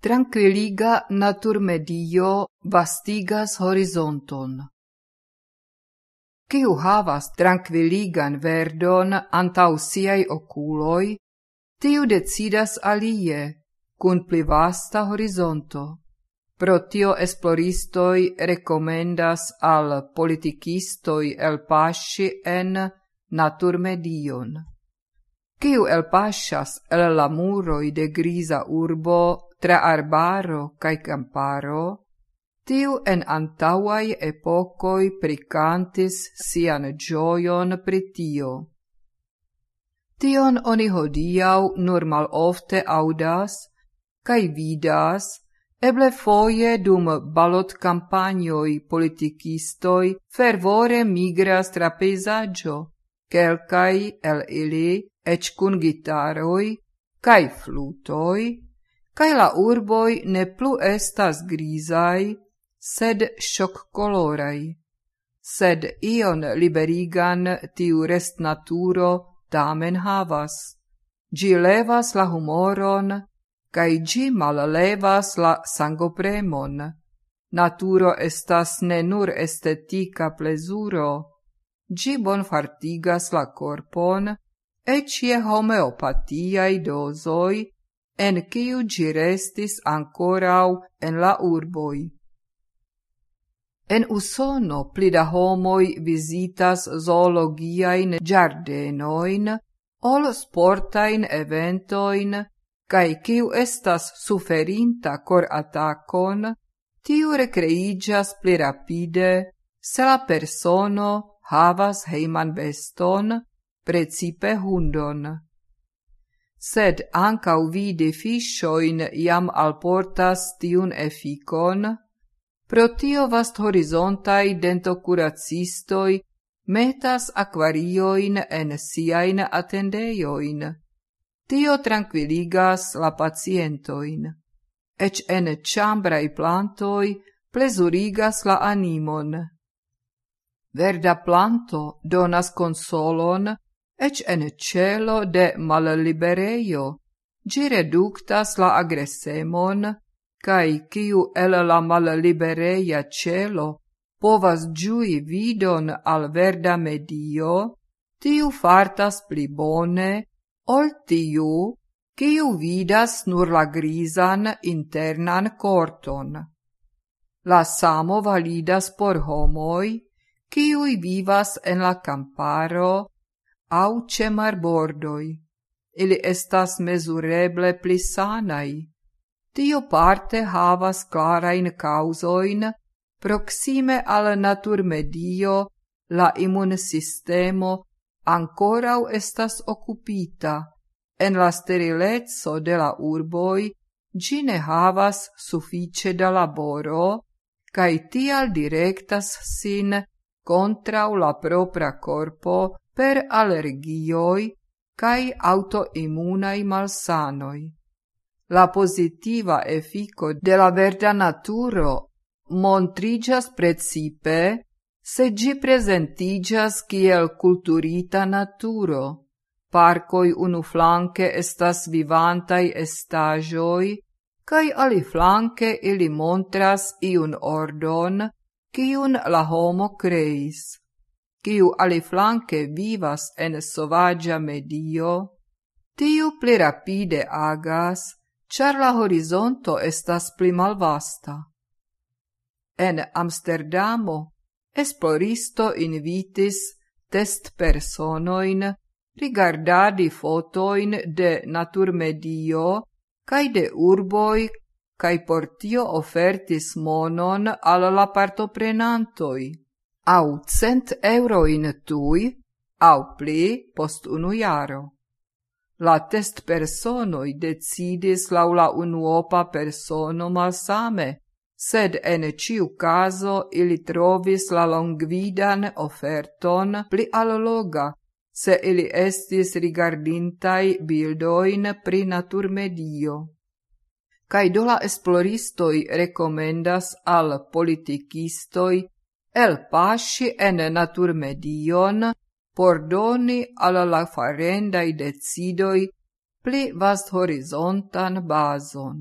Tranquilliga naturmedio vastigas horizonton. Ciu havas tranquilligan verdon antau siai oculoi, tiu decidas alie, cun pli vasta horizonto. Pro tio esploristoi recomendas al politicistoi el pasci en naturmedion. Ciu el pascias el la muroi de grisa urbo tra arbaro cae camparo, tiu en antauai epocoi pricantis sian gioion pritio. Tion oni hodiau nur mal ofte audas, cae vidas, eble foie dum balot campagnoi politicistoi fervore migras tra peisaggio, quelcai el ili ec cun gitaroi, cae flutoi, cae la urboi ne plu estas grisai, sed shock colorai. sed ion liberigan tiu rest naturo tamen havas. Gi levas la humoron, cae gi malalevas la sangopremon. Naturo estas ne nur estetica plesuro, gi bonfartigas la corpon, ec je homeopatiai dozoi en ciu gi restis ancorau en la urboi. En Usono plida homoi visitas zoologiain giardenoin, ol sportain eventoin, cae kiu estas suferinta cor atacon, tiu recreigas pli rapide se la persono havas heiman beston, precipe hundon sed ancau vide fiscioin iam alportas tiun efficon, pro tio vast horizontai dentocuracistoi metas aquarioin en siain attendeioin. Tio tranquilligas la pacientoin. Ec en chambrai plantoi plesurigas la animon. Verda planto donas consolon, ec en celo de mallibereio. Gi reductas la agresemon, cae ciu el la mallibereia celo povas giui vidon al verda medio, tiu fartas pli bone, ol tiu, ciu vidas nur la grisan internan corton. La samo validas por homoi, ciui vivas en la camparo, au ce marbordoi. Ili estas mesureble pli sanai. Tio parte havas clarain causoin proxime al natur medio, la immunsistemo ancorau estas occupita. En la sterilezzo de la urboi gine havas suffice da laboro, cae tial directas sin contrau la propra corpo per allergioi cae autoimmunai malsanoi. La positiva efiko de la verda naturo montrigas precipe se gi presentigas kiel culturita naturo. Parcoi unu flanque estas vivantai estajoi, cae ali flanque ili montras iun ordon, ciun la homo creis quiu aliflanque vivas en sovagia medio, tiu pli rapide agas, char la horizonto estas pli malvasta. En Amsterdamo esploristo invitis test personoin rigardadi fotoin de naturmedio cae de urboi cae portio ofertis monon al la partoprenantoi au cent euro in tui, au pli post unu iaro. La test personoi decidis laula unuopa persono malsame, sed en ciu caso ili trovis la longvidan offerton pli alloga, se ili estis rigardintai bildoin pri naturmedio. Cai dola esploristoi recomendas al politikistoi el pasci en natur medion por doni al la farendai decidoi pli vasthorizontan bazon.